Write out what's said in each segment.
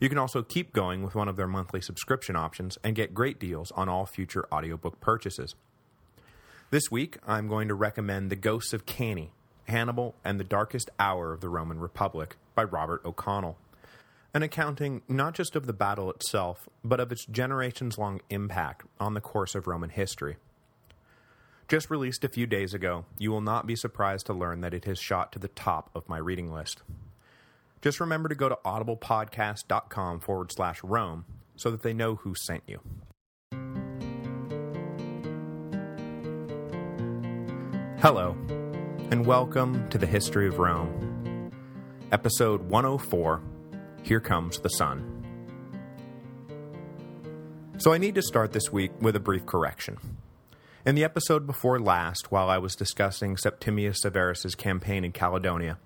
You can also keep going with one of their monthly subscription options and get great deals on all future audiobook purchases. This week, I'm going to recommend The Ghosts of Cannae, Hannibal and the Darkest Hour of the Roman Republic by Robert O'Connell, an accounting not just of the battle itself, but of its generations-long impact on the course of Roman history. Just released a few days ago, you will not be surprised to learn that it has shot to the top of my reading list. Just remember to go to audiblepodcast.com forward slash Rome so that they know who sent you. Hello, and welcome to the History of Rome. Episode 104, Here Comes the Sun. So I need to start this week with a brief correction. In the episode before last, while I was discussing Septimius Severus's campaign in Caledonia,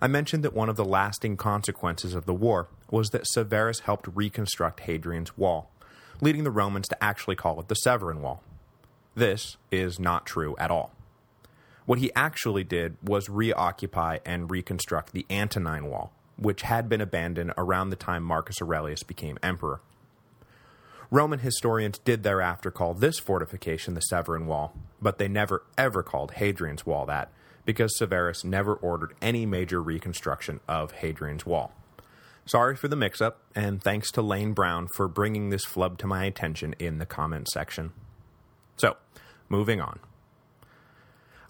I mentioned that one of the lasting consequences of the war was that Severus helped reconstruct Hadrian's Wall, leading the Romans to actually call it the Severan Wall. This is not true at all. What he actually did was reoccupy and reconstruct the Antonine Wall, which had been abandoned around the time Marcus Aurelius became emperor. Roman historians did thereafter call this fortification the Severan Wall, but they never ever called Hadrian's Wall that, because Severus never ordered any major reconstruction of Hadrian's Wall. Sorry for the mix-up, and thanks to Lane Brown for bringing this flub to my attention in the comment section. So, moving on.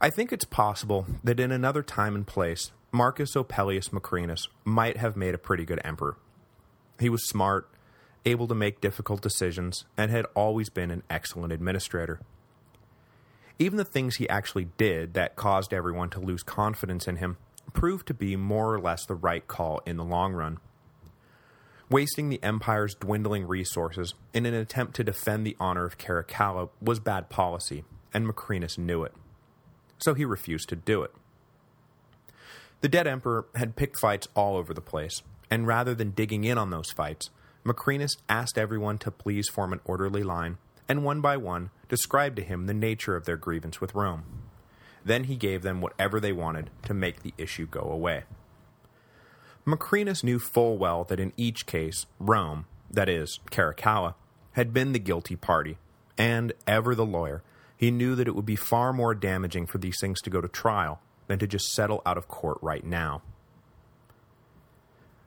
I think it's possible that in another time and place, Marcus Opellius Macrinus might have made a pretty good emperor. He was smart, able to make difficult decisions, and had always been an excellent administrator. Even the things he actually did that caused everyone to lose confidence in him proved to be more or less the right call in the long run. Wasting the Empire's dwindling resources in an attempt to defend the honor of Caracalla was bad policy, and Macrinus knew it. So he refused to do it. The dead emperor had picked fights all over the place, and rather than digging in on those fights, Macrinus asked everyone to please form an orderly line and one by one described to him the nature of their grievance with Rome. Then he gave them whatever they wanted to make the issue go away. Macrinus knew full well that in each case, Rome, that is, Caracalla, had been the guilty party, and, ever the lawyer, he knew that it would be far more damaging for these things to go to trial than to just settle out of court right now.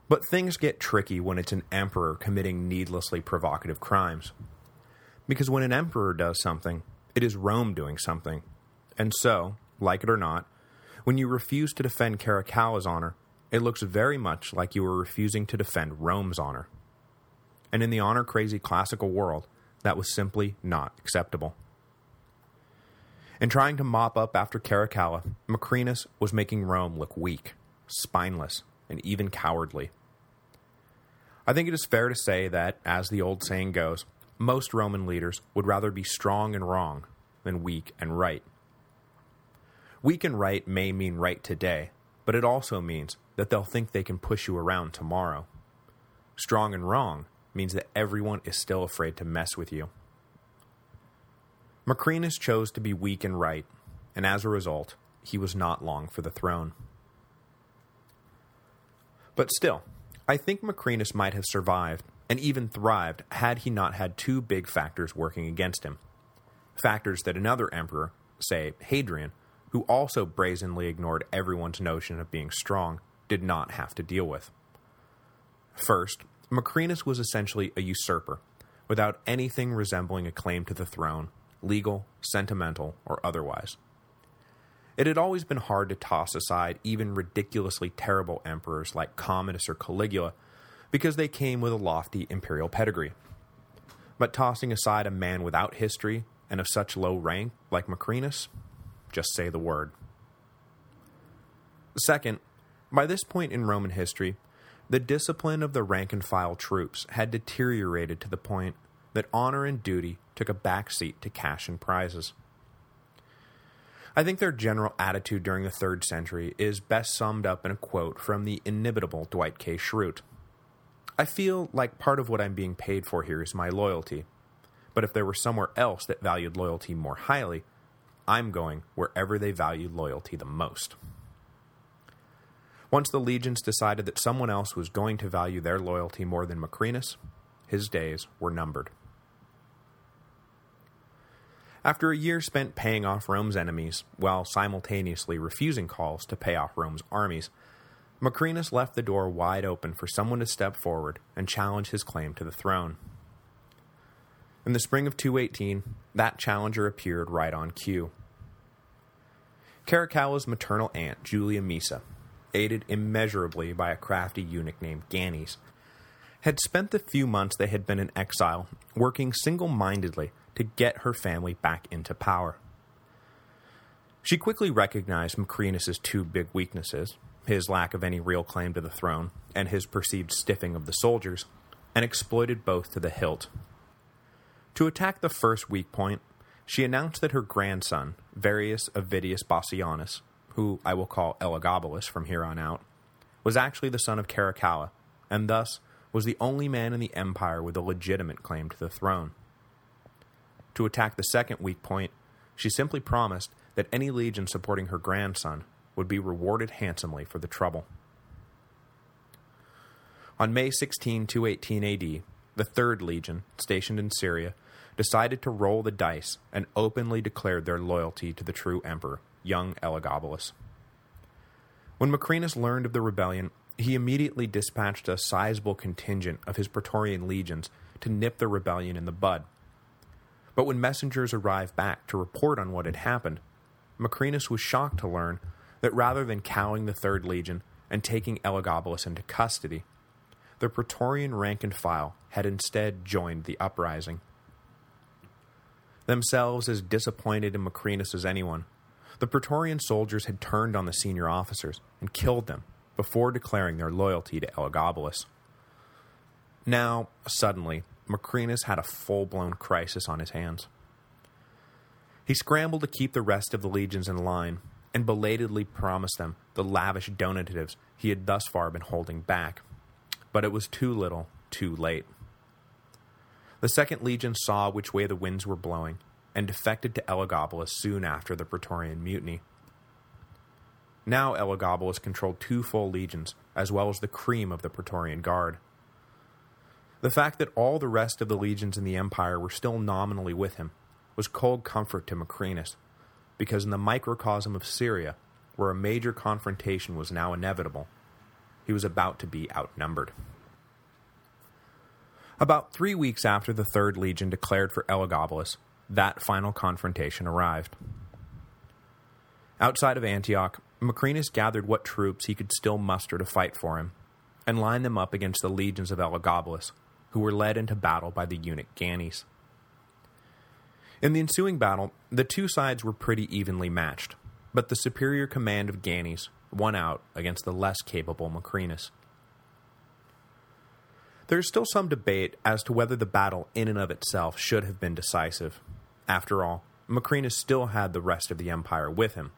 But things get tricky when it's an emperor committing needlessly provocative crimes. Because when an emperor does something, it is Rome doing something. And so, like it or not, when you refuse to defend Caracalla's honor, it looks very much like you are refusing to defend Rome's honor. And in the honor-crazy classical world, that was simply not acceptable. In trying to mop up after Caracalla, Macrinus was making Rome look weak, spineless, and even cowardly. I think it is fair to say that, as the old saying goes, most Roman leaders would rather be strong and wrong than weak and right. Weak and right may mean right today, but it also means that they'll think they can push you around tomorrow. Strong and wrong means that everyone is still afraid to mess with you. Macrinus chose to be weak and right, and as a result, he was not long for the throne. But still, I think Macrinus might have survived and even thrived had he not had two big factors working against him. Factors that another emperor, say Hadrian, who also brazenly ignored everyone's notion of being strong, did not have to deal with. First, Macrinus was essentially a usurper, without anything resembling a claim to the throne, legal, sentimental, or otherwise. It had always been hard to toss aside even ridiculously terrible emperors like Commodus or Caligula because they came with a lofty imperial pedigree. But tossing aside a man without history and of such low rank like Macrinus, just say the word. Second, by this point in Roman history, the discipline of the rank-and-file troops had deteriorated to the point that honor and duty took a backseat to cash and prizes. I think their general attitude during the 3rd century is best summed up in a quote from the inimitable Dwight K. Schrute. I feel like part of what I'm being paid for here is my loyalty, but if there were somewhere else that valued loyalty more highly, I'm going wherever they valued loyalty the most. Once the legions decided that someone else was going to value their loyalty more than Macrinus, his days were numbered. After a year spent paying off Rome's enemies, while simultaneously refusing calls to pay off Rome's armies, Macrinus left the door wide open for someone to step forward and challenge his claim to the throne. In the spring of 218, that challenger appeared right on cue. Caracalla's maternal aunt, Julia Maesa, aided immeasurably by a crafty eunuch named Gannys, had spent the few months they had been in exile working single-mindedly to get her family back into power. She quickly recognized Macrinus's two big weaknesses, his lack of any real claim to the throne, and his perceived stiffing of the soldiers, and exploited both to the hilt. To attack the first weak point, she announced that her grandson, Varius Avitus Bassianus, who I will call Elagabalus from here on out, was actually the son of Caracalla, and thus was the only man in the empire with a legitimate claim to the throne. To attack the second weak point, she simply promised that any legion supporting her grandson would be rewarded handsomely for the trouble. On May 16, 218 AD, the Third Legion, stationed in Syria, decided to roll the dice and openly declared their loyalty to the true emperor, young Elagabalus. When Macrinus learned of the rebellion, he immediately dispatched a sizable contingent of his Praetorian legions to nip the rebellion in the bud. But when messengers arrived back to report on what had happened, Macrinus was shocked to learn that rather than cowing the Third Legion and taking Elagabalus into custody, the Praetorian rank and file had instead joined the uprising. Themselves as disappointed in Macrinus as anyone, the Praetorian soldiers had turned on the senior officers and killed them before declaring their loyalty to Elagabalus. Now, suddenly, Macrinus had a full-blown crisis on his hands. He scrambled to keep the rest of the legions in line, and belatedly promised them the lavish donatives he had thus far been holding back. But it was too little, too late. The Second Legion saw which way the winds were blowing, and defected to Elagabalus soon after the Praetorian Mutiny. Now Elagabalus controlled two full legions, as well as the cream of the Praetorian Guard. The fact that all the rest of the legions in the Empire were still nominally with him was cold comfort to Macrinus, because in the microcosm of Syria, where a major confrontation was now inevitable, he was about to be outnumbered. About three weeks after the Third Legion declared for Elagabalus, that final confrontation arrived. Outside of Antioch, Macrinus gathered what troops he could still muster to fight for him, and lined them up against the legions of Elagabalus, who were led into battle by the eunuch Gannys. In the ensuing battle, the two sides were pretty evenly matched, but the superior command of Gannys won out against the less capable Macrinus. There is still some debate as to whether the battle in and of itself should have been decisive. After all, Macrinus still had the rest of the empire with him.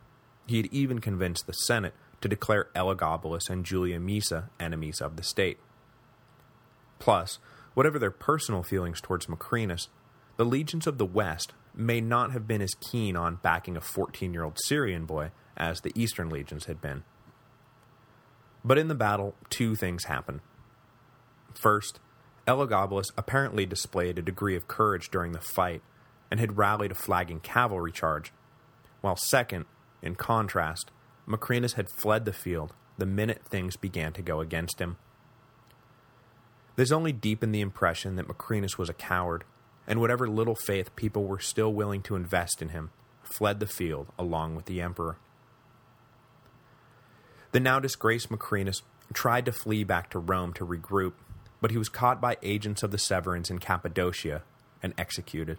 He had even convinced the Senate to declare Elagabalus and Julia Maesa enemies of the state. Plus, whatever their personal feelings towards Macrinus, the legions of the West may not have been as keen on backing a 14-year-old Syrian boy as the Eastern legions had been. But in the battle, two things happened. First, Elagabalus apparently displayed a degree of courage during the fight and had rallied a flagging cavalry charge, while second, in contrast, Macrinus had fled the field the minute things began to go against him. This only deepened the impression that Macrinus was a coward, and whatever little faith people were still willing to invest in him fled the field along with the emperor. The now disgraced Macrinus tried to flee back to Rome to regroup, but he was caught by agents of the Severans in Cappadocia and executed.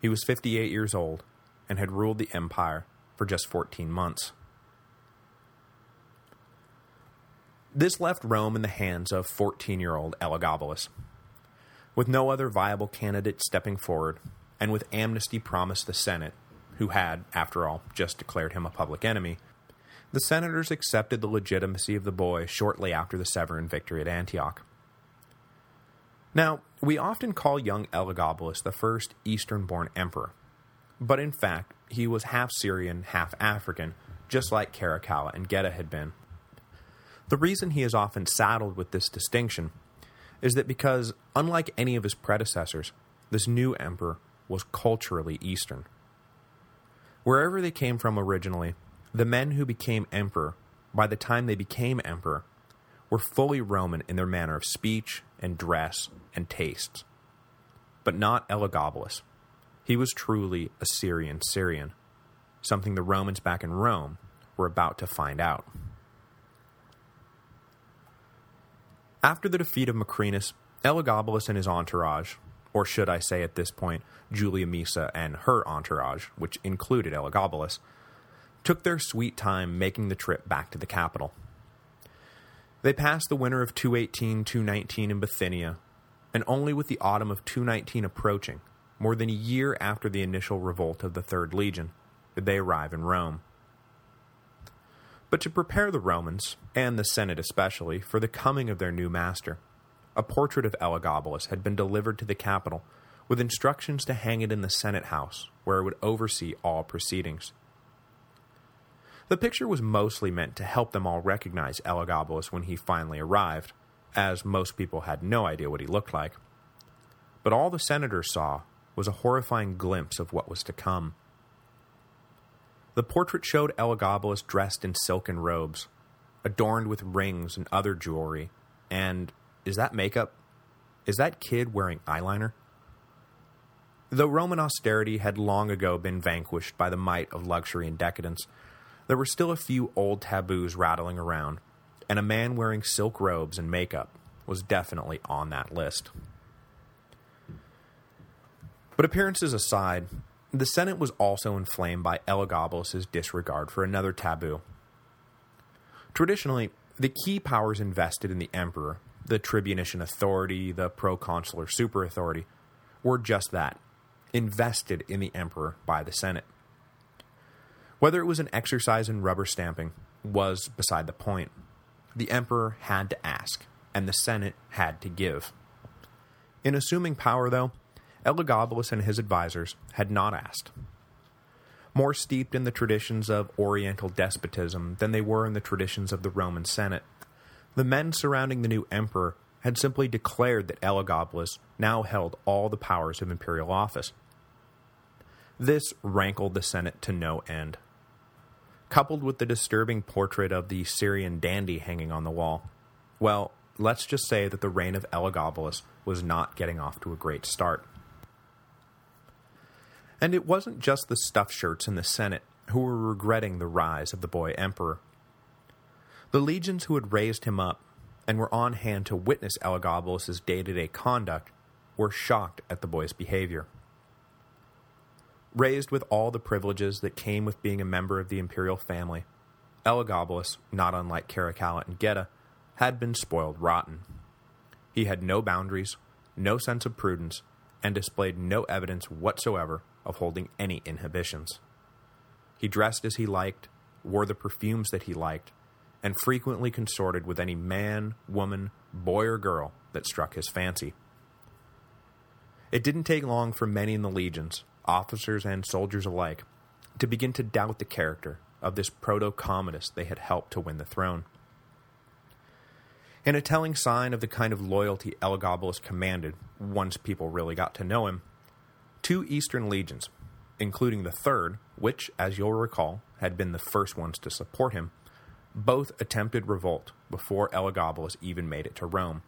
He was 58 years old and had ruled the empire for just 14 months. This left Rome in the hands of 14-year-old Elagabalus. With no other viable candidate stepping forward, and with amnesty promised the Senate, who had, after all, just declared him a public enemy, the senators accepted the legitimacy of the boy shortly after the Severan victory at Antioch. Now, we often call young Elagabalus the first Eastern-born emperor, but in fact, he was half Syrian, half African, just like Caracalla and Geta had been. The reason he is often saddled with this distinction is that because, unlike any of his predecessors, this new emperor was culturally Eastern. Wherever they came from originally, the men who became emperor, by the time they became emperor, were fully Roman in their manner of speech and dress and tastes. But not Elagabalus. He was truly a Syrian Syrian, something the Romans back in Rome were about to find out. After the defeat of Macrinus, Elagabalus and his entourage, or should I say at this point, Julia Maesa and her entourage, which included Elagabalus, took their sweet time making the trip back to the capital. They passed the winter of 218-219 in Bithynia, and only with the autumn of 219 approaching, more than a year after the initial revolt of the Third Legion, did they arrive in Rome. But to prepare the Romans, and the Senate especially, for the coming of their new master, a portrait of Elagabalus had been delivered to the capital with instructions to hang it in the Senate house, where it would oversee all proceedings. The picture was mostly meant to help them all recognize Elagabalus when he finally arrived, as most people had no idea what he looked like. But all the senators saw was a horrifying glimpse of what was to come. The portrait showed Elagabalus dressed in silken robes, adorned with rings and other jewelry, and, is that makeup? Is that kid wearing eyeliner? Though Roman austerity had long ago been vanquished by the might of luxury and decadence, there were still a few old taboos rattling around, and a man wearing silk robes and makeup was definitely on that list. But appearances aside, the Senate was also inflamed by Elagabalus' disregard for another taboo. Traditionally, the key powers invested in the emperor, the tribunician authority, the proconsular superauthority, were just that, invested in the emperor by the Senate. Whether it was an exercise in rubber stamping was beside the point. The emperor had to ask, and the Senate had to give. In assuming power, though, Elagabalus and his advisors had not asked. More steeped in the traditions of Oriental despotism than they were in the traditions of the Roman Senate, the men surrounding the new emperor had simply declared that Elagabalus now held all the powers of imperial office. This rankled the Senate to no end. Coupled with the disturbing portrait of the Syrian dandy hanging on the wall, well, let's just say that the reign of Elagabalus was not getting off to a great start. And it wasn't just the stuffed shirts in the Senate who were regretting the rise of the boy emperor. The legions who had raised him up and were on hand to witness Elagabalus' day-to-day conduct were shocked at the boy's behavior. Raised with all the privileges that came with being a member of the imperial family, Elagabalus, not unlike Caracalla and Geta, had been spoiled rotten. He had no boundaries, no sense of prudence, and displayed no evidence whatsoever of holding any inhibitions. He dressed as he liked, wore the perfumes that he liked, and frequently consorted with any man, woman, boy or girl that struck his fancy. It didn't take long for many in the legions, officers and soldiers alike, to begin to doubt the character of this proto-Commodus they had helped to win the throne. In a telling sign of the kind of loyalty Elagabalus commanded once people really got to know him, two eastern legions, including the third, which, as you'll recall, had been the first ones to support him, both attempted revolt before Elagabalus even made it to Rome.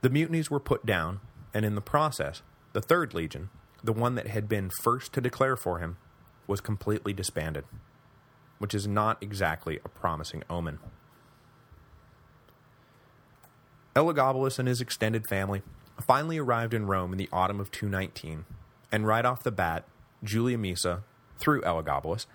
The mutinies were put down, and in the process, the third legion, the one that had been first to declare for him, was completely disbanded, which is not exactly a promising omen. Elagabalus and his extended family finally arrived in Rome in the autumn of 219, and right off the bat, Julia Maesa, through Elagabalus,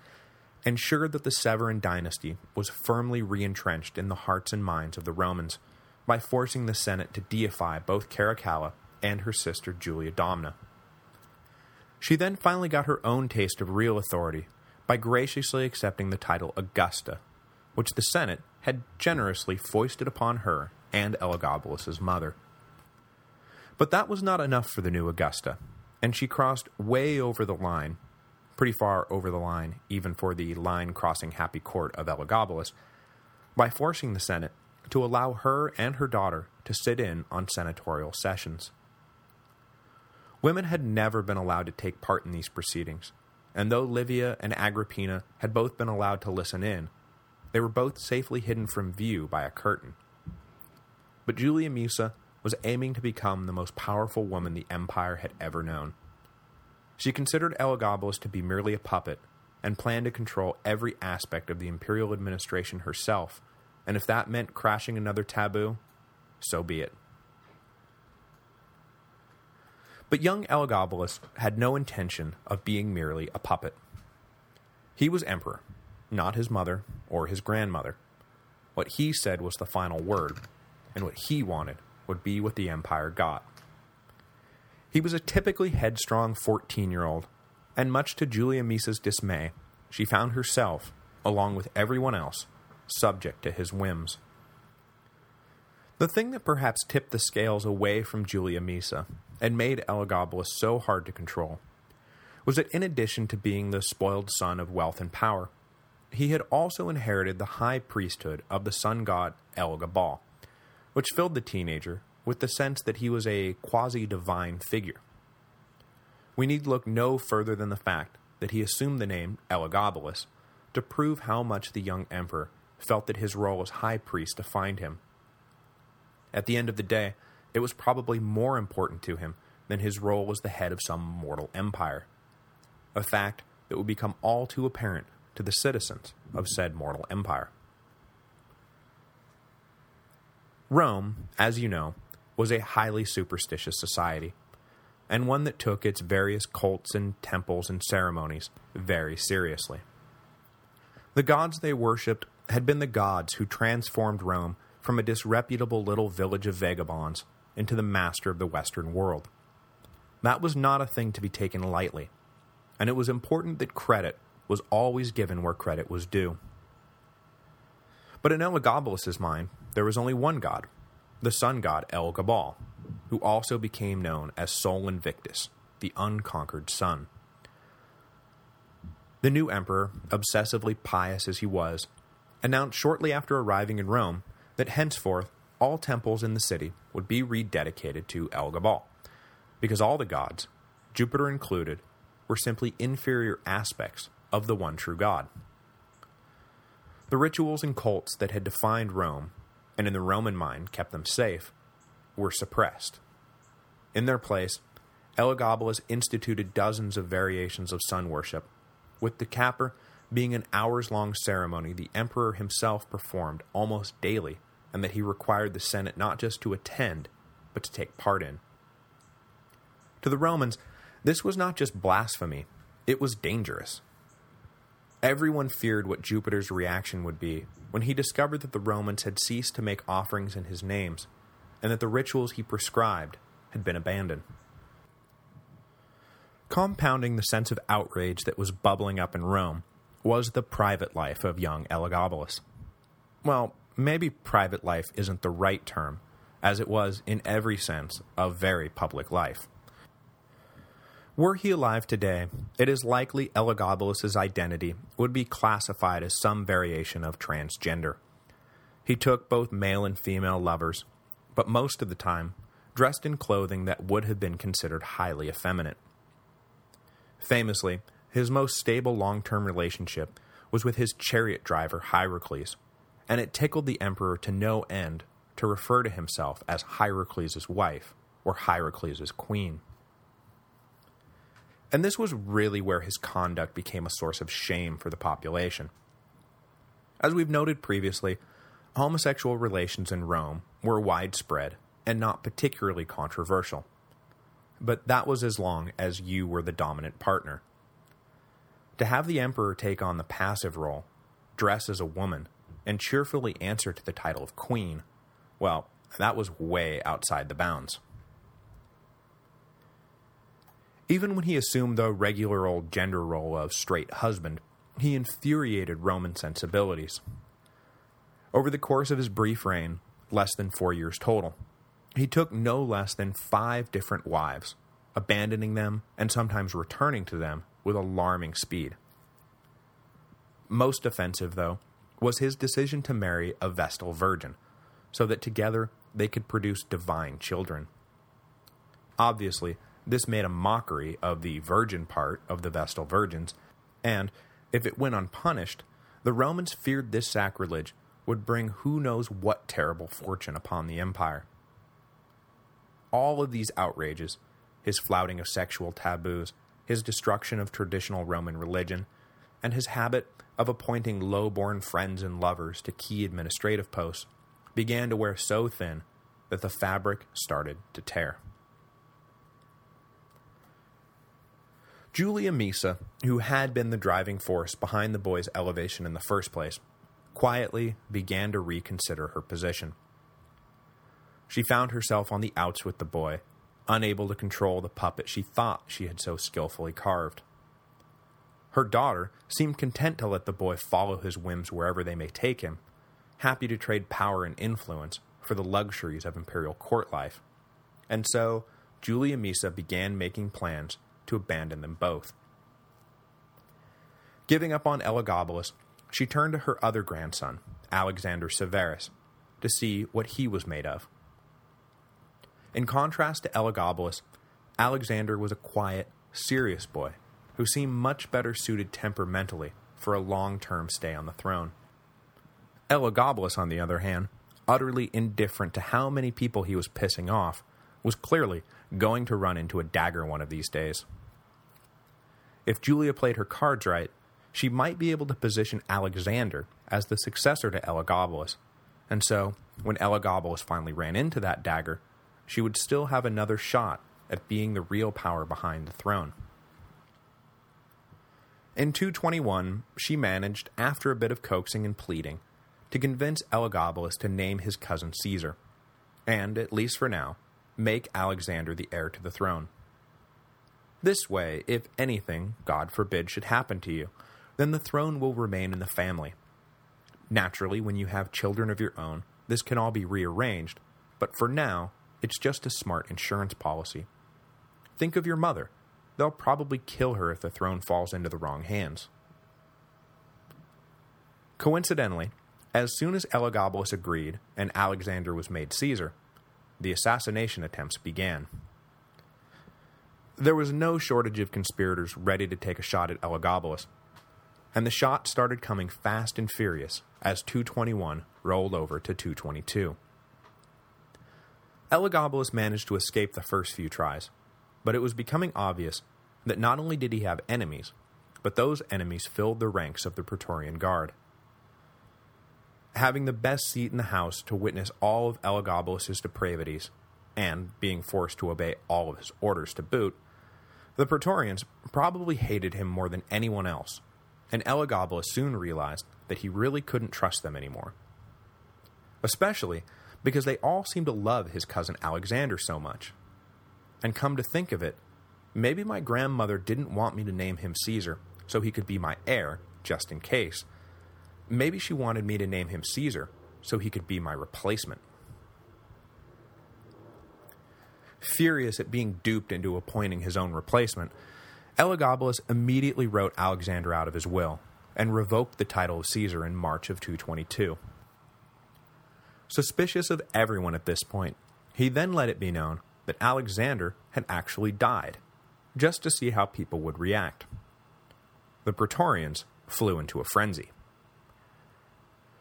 ensured that the Severan dynasty was firmly re-entrenched in the hearts and minds of the Romans by forcing the Senate to deify both Caracalla and her sister Julia Domna. She then finally got her own taste of real authority by graciously accepting the title Augusta, which the Senate had generously foisted upon her and Elagabalus's mother. But that was not enough for the new Augusta, and she crossed way over the line, pretty far over the line even for the line-crossing happy court of Elagabalus, by forcing the Senate to allow her and her daughter to sit in on senatorial sessions. Women had never been allowed to take part in these proceedings, and though Livia and Agrippina had both been allowed to listen in, they were both safely hidden from view by a curtain. But Julia Maesa was aiming to become the most powerful woman the empire had ever known. She considered Elagabalus to be merely a puppet, and planned to control every aspect of the imperial administration herself, and if that meant crashing another taboo, so be it. But young Elagabalus had no intention of being merely a puppet. He was emperor, not his mother or his grandmother. What he said was the final word, and what he wanted would be what the empire got. He was a typically headstrong 14-year-old, and much to Julia Maesa's dismay, she found herself, along with everyone else, subject to his whims. The thing that perhaps tipped the scales away from Julia Maesa and made Elagabalus so hard to control was that in addition to being the spoiled son of wealth and power, he had also inherited the high priesthood of the sun god Elgabal, which filled the teenager with the sense that he was a quasi-divine figure. We need look no further than the fact that he assumed the name Elagabalus to prove how much the young emperor felt that his role as high priest defined him. At the end of the day, it was probably more important to him than his role as the head of some mortal empire, a fact that would become all too apparent to the citizens of said mortal empire. Rome, as you know, was a highly superstitious society, and one that took its various cults and temples and ceremonies very seriously. The gods they worshipped had been the gods who transformed Rome from a disreputable little village of vagabonds into the master of the Western world. That was not a thing to be taken lightly, and it was important that credit was always given where credit was due. But in Elagabalus's mind, there was only one god, the sun god El Gabal, who also became known as Sol Invictus, the unconquered sun. The new emperor, obsessively pious as he was, announced shortly after arriving in Rome that henceforth all temples in the city would be rededicated to El Gabal, because all the gods, Jupiter included, were simply inferior aspects of the one true God. The rituals and cults that had defined Rome, and in the Roman mind kept them safe, were suppressed. In their place, Elagabalus instituted dozens of variations of sun worship, with the capper being an hours-long ceremony the emperor himself performed almost daily and that he required the Senate not just to attend, but to take part in. To the Romans, this was not just blasphemy, it was dangerous. Everyone feared what Jupiter's reaction would be when he discovered that the Romans had ceased to make offerings in his names, and that the rituals he prescribed had been abandoned. Compounding the sense of outrage that was bubbling up in Rome was the private life of young Elagabalus. Well, maybe private life isn't the right term, as it was, in every sense, a very public life. Were he alive today, it is likely Elagabalus's identity would be classified as some variation of transgender. He took both male and female lovers, but most of the time dressed in clothing that would have been considered highly effeminate. Famously, his most stable long-term relationship was with his chariot driver Hierocles, and it tickled the emperor to no end to refer to himself as Hierocles' wife or Hierocles' queen. And this was really where his conduct became a source of shame for the population. As we've noted previously, homosexual relations in Rome were widespread and not particularly controversial. But that was as long as you were the dominant partner. To have the emperor take on the passive role, dress as a woman, and cheerfully answer to the title of queen, well, that was way outside the bounds. Even when he assumed the regular old gender role of straight husband, he infuriated Roman sensibilities. Over the course of his brief reign, less than four years total, he took no less than five different wives, abandoning them and sometimes returning to them with alarming speed. Most offensive, though, was his decision to marry a Vestal virgin, so that together they could produce divine children. Obviously, this made a mockery of the virgin part of the Vestal virgins, and, if it went unpunished, the Romans feared this sacrilege would bring who knows what terrible fortune upon the empire. All of these outrages, his flouting of sexual taboos, his destruction of traditional Roman religion, and his habit of appointing low-born friends and lovers to key administrative posts, began to wear so thin that the fabric started to tear. Julia Maesa, who had been the driving force behind the boy's elevation in the first place, quietly began to reconsider her position. She found herself on the outs with the boy, unable to control the puppet she thought she had so skillfully carved. Her daughter seemed content to let the boy follow his whims wherever they may take him, happy to trade power and influence for the luxuries of imperial court life. And so, Julia Maesa began making plans to abandon them both. Giving up on Elagabalus, she turned to her other grandson, Alexander Severus, to see what he was made of. In contrast to Elagabalus, Alexander was a quiet, serious boy who seemed much better suited temperamentally for a long-term stay on the throne. Elagabalus, on the other hand, utterly indifferent to how many people he was pissing off, was clearly going to run into a dagger one of these days. If Julia played her cards right, she might be able to position Alexander as the successor to Elagabalus, and so, when Elagabalus finally ran into that dagger, she would still have another shot at being the real power behind the throne. In 221, she managed, after a bit of coaxing and pleading, to convince Elagabalus to name his cousin Caesar, and, at least for now, make Alexander the heir to the throne. This way, if anything, God forbid, should happen to you, then the throne will remain in the family. Naturally, when you have children of your own, this can all be rearranged, but for now, it's just a smart insurance policy. Think of your mother. They'll probably kill her if the throne falls into the wrong hands. Coincidentally, as soon as Elagabalus agreed and Alexander was made Caesar, the assassination attempts began. There was no shortage of conspirators ready to take a shot at Elagabalus, and the shots started coming fast and furious as 221 rolled over to 222. Elagabalus managed to escape the first few tries, but it was becoming obvious that not only did he have enemies, but those enemies filled the ranks of the Praetorian Guard. Having the best seat in the house to witness all of Elagabalus's depravities, and being forced to obey all of his orders to boot, the Praetorians probably hated him more than anyone else, and Elagabalus soon realized that he really couldn't trust them anymore. Especially because they all seemed to love his cousin Alexander so much. And come to think of it, maybe my grandmother didn't want me to name him Caesar so he could be my heir, just in case. Maybe she wanted me to name him Caesar so he could be my replacement. Furious at being duped into appointing his own replacement, Elagabalus immediately wrote Alexander out of his will, and revoked the title of Caesar in March of 222. Suspicious of everyone at this point, he then let it be known that Alexander had actually died, just to see how people would react. The Praetorians flew into a frenzy.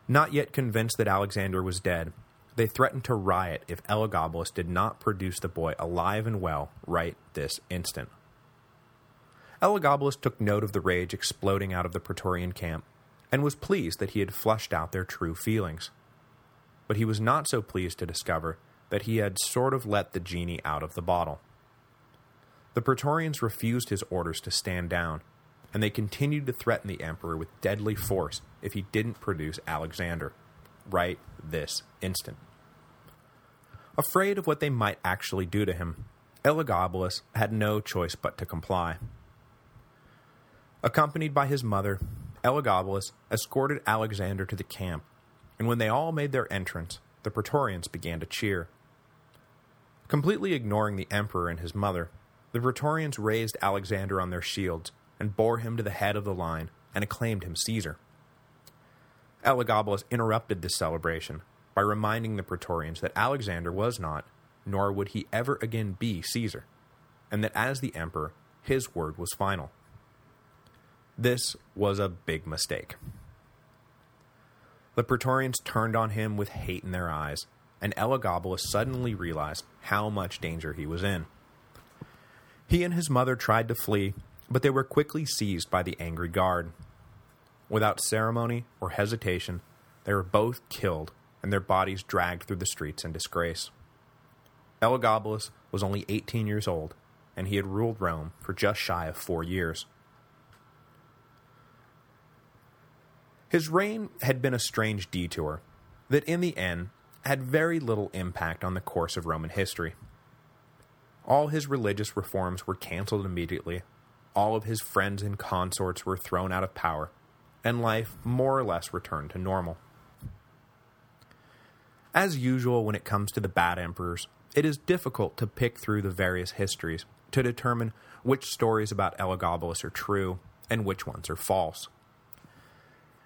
Not yet convinced that Alexander was dead, they threatened to riot if Elagabalus did not produce the boy alive and well right this instant. Elagabalus took note of the rage exploding out of the Praetorian camp, and was pleased that he had flushed out their true feelings. But he was not so pleased to discover that he had sort of let the genie out of the bottle. The Praetorians refused his orders to stand down, and they continued to threaten the emperor with deadly force if he didn't produce Alexander, right this instant. Afraid of what they might actually do to him, Elagabalus had no choice but to comply. Accompanied by his mother, Elagabalus escorted Alexander to the camp, and when they all made their entrance, the Praetorians began to cheer. Completely ignoring the emperor and his mother, the Praetorians raised Alexander on their shields and bore him to the head of the line and acclaimed him Caesar. Elagabalus interrupted this celebration by reminding the Praetorians that Alexander was not, nor would he ever again be Caesar, and that as the emperor, his word was final. This was a big mistake. The Praetorians turned on him with hate in their eyes, and Elagabalus suddenly realized how much danger he was in. He and his mother tried to flee, but they were quickly seized by the angry guard. Without ceremony or hesitation, they were both killed and their bodies dragged through the streets in disgrace. Elagabalus was only 18 years old, and he had ruled Rome for just shy of four years. His reign had been a strange detour that in the end had very little impact on the course of Roman history. All his religious reforms were cancelled immediately, all of his friends and consorts were thrown out of power, and life more or less returned to normal. As usual when it comes to the bad emperors, it is difficult to pick through the various histories to determine which stories about Elagabalus are true and which ones are false.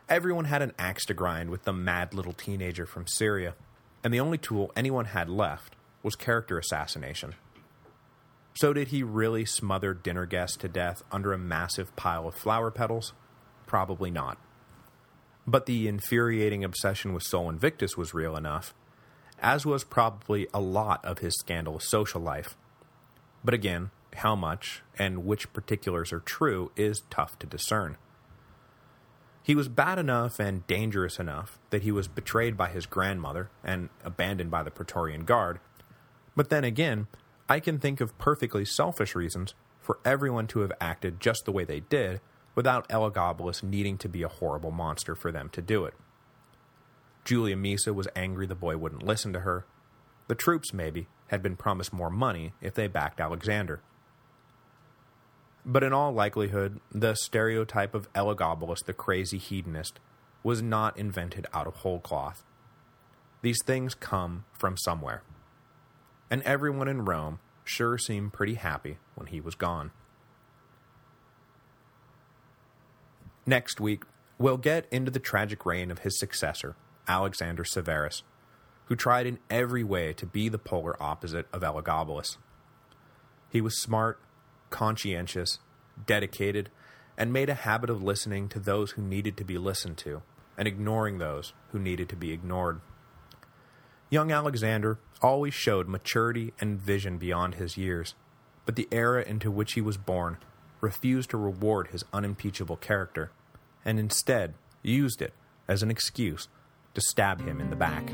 Everyone had an axe to grind with the mad little teenager from Syria, and the only tool anyone had left was character assassination. So did he really smother dinner guests to death under a massive pile of flower petals? Probably not. But the infuriating obsession with Sol Invictus was real enough, as was probably a lot of his scandalous social life. But again, how much, and which particulars are true, is tough to discern. He was bad enough and dangerous enough that he was betrayed by his grandmother and abandoned by the Praetorian Guard, but then again, I can think of perfectly selfish reasons for everyone to have acted just the way they did without Elagabalus needing to be a horrible monster for them to do it. Julia Maesa was angry the boy wouldn't listen to her. The troops, maybe, had been promised more money if they backed Alexander. But in all likelihood, the stereotype of Elagabalus the crazy hedonist was not invented out of whole cloth. These things come from somewhere. And everyone in Rome sure seemed pretty happy when he was gone. Next week, we'll get into the tragic reign of his successor, Alexander Severus, who tried in every way to be the polar opposite of Elagabalus. He was smart, conscientious, dedicated, and made a habit of listening to those who needed to be listened to, and ignoring those who needed to be ignored. Young Alexander always showed maturity and vision beyond his years, but the era into which he was born refused to reward his unimpeachable character, and instead used it as an excuse to stab him in the back.